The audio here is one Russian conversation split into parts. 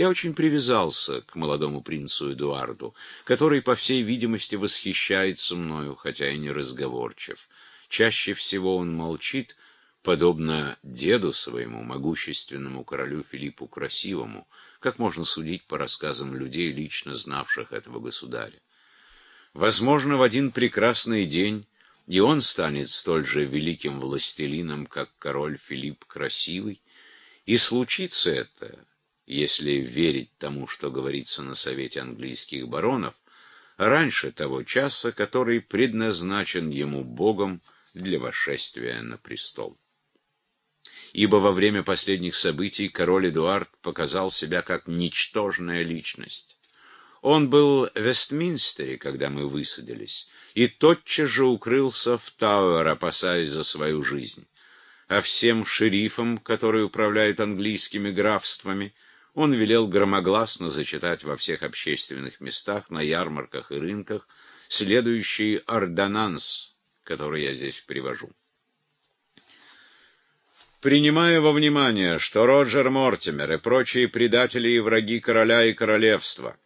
Я очень привязался к молодому принцу Эдуарду, который, по всей видимости, восхищается мною, хотя и не разговорчив. Чаще всего он молчит, подобно деду своему, могущественному королю Филиппу Красивому, как можно судить по рассказам людей, лично знавших этого государя. Возможно, в один прекрасный день и он станет столь же великим властелином, как король Филипп Красивый, и случится это, если верить тому, что говорится на совете английских баронов, раньше того часа, который предназначен ему Богом для восшествия на престол ибо во время последних событий король Эдуард показал себя как ничтожная личность. Он был в Вестминстере, когда мы высадились, и тотчас же укрылся в Тауэр, опасаясь за свою жизнь. А всем шерифам, которые управляют английскими графствами, он велел громогласно зачитать во всех общественных местах, на ярмарках и рынках, следующий ордонанс, который я здесь привожу. Принимая во внимание, что Роджер Мортимер и прочие предатели и враги короля и королевства,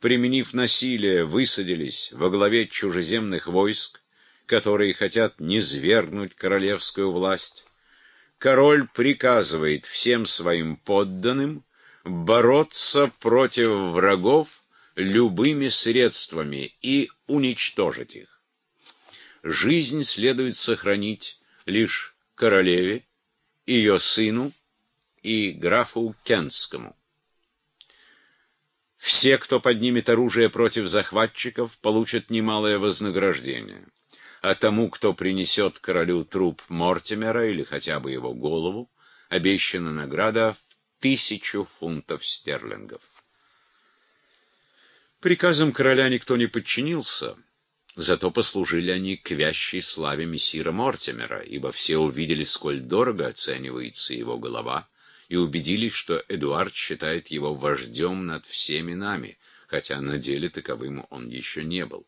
применив насилие, высадились во главе чужеземных войск, которые хотят низвергнуть королевскую власть, король приказывает всем своим подданным бороться против врагов любыми средствами и уничтожить их. Жизнь следует сохранить лишь королеве, ее сыну и графу Кенскому. Все, кто поднимет оружие против захватчиков, получат немалое вознаграждение. А тому, кто принесет королю труп Мортимера или хотя бы его голову, обещана награда тысячу фунтов стерлингов. Приказам короля никто не подчинился, Зато послужили они к вящей славе мессира Мортимера, ибо все увидели, сколь дорого оценивается его голова, и убедились, что Эдуард считает его вождем над всеми нами, хотя на деле таковым он еще не был.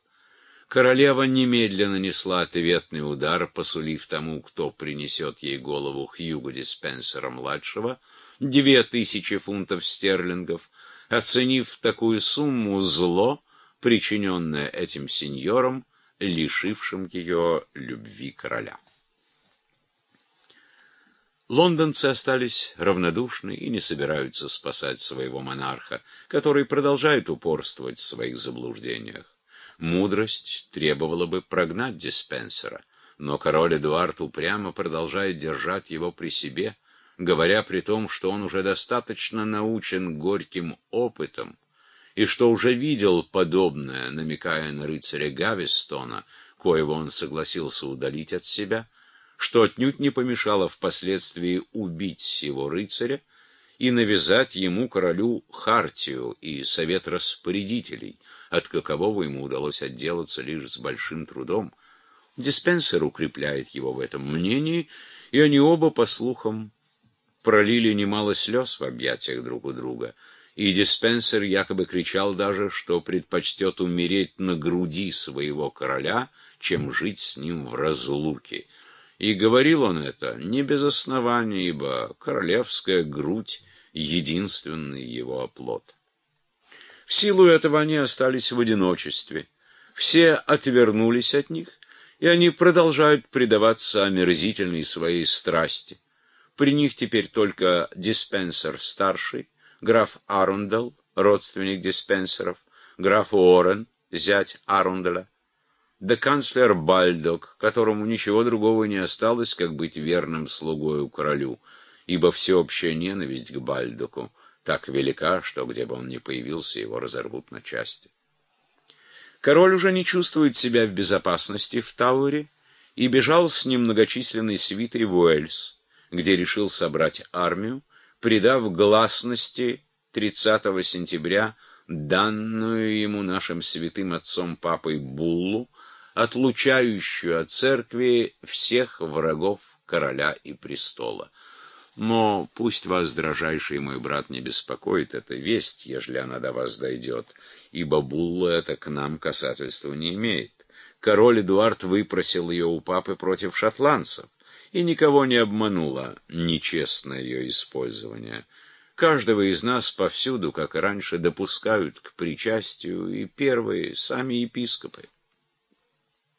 Королева немедленно нанесла ответный удар, посулив тому, кто принесет ей голову Хьюго Диспенсера-младшего, две тысячи фунтов стерлингов, оценив такую сумму зло, причиненное этим сеньором, лишившим ее любви короля. Лондонцы остались равнодушны и не собираются спасать своего монарха, который продолжает упорствовать в своих заблуждениях. Мудрость требовала бы прогнать диспенсера, но король Эдуард упрямо продолжает держать его при себе, говоря при том, что он уже достаточно научен горьким опытом, и что уже видел подобное, намекая на рыцаря Гавестона, коего он согласился удалить от себя, что отнюдь не помешало впоследствии убить сего рыцаря и навязать ему королю хартию и совет распорядителей, от какового ему удалось отделаться лишь с большим трудом. Диспенсер укрепляет его в этом мнении, и они оба, по слухам, пролили немало слез в объятиях друг у друга — и диспенсер якобы кричал даже, что предпочтет умереть на груди своего короля, чем жить с ним в разлуке. И говорил он это не без основания, ибо королевская грудь — единственный его оплот. В силу этого они остались в одиночестве. Все отвернулись от них, и они продолжают предаваться омерзительной своей страсти. При них теперь только диспенсер-старший, граф Арундел, родственник диспенсеров, граф Уоррен, зять Арунделя, да канцлер Бальдок, которому ничего другого не осталось, как быть верным слугою королю, ибо всеобщая ненависть к Бальдоку так велика, что где бы он ни появился, его разорвут на части. Король уже не чувствует себя в безопасности в Тауэре и бежал с немногочисленной свитой в Уэльс, где решил собрать армию, придав гласности 30 сентября данную ему нашим святым отцом папой Буллу, отлучающую от церкви всех врагов короля и престола. Но пусть вас, дрожайший мой брат, не беспокоит эта весть, ежели она до вас дойдет, ибо Булла это к нам касательства не имеет. Король Эдуард выпросил ее у папы против шотландцев и никого не обмануло нечестное ее использование. Каждого из нас повсюду, как и раньше, допускают к причастию, и первые — сами епископы.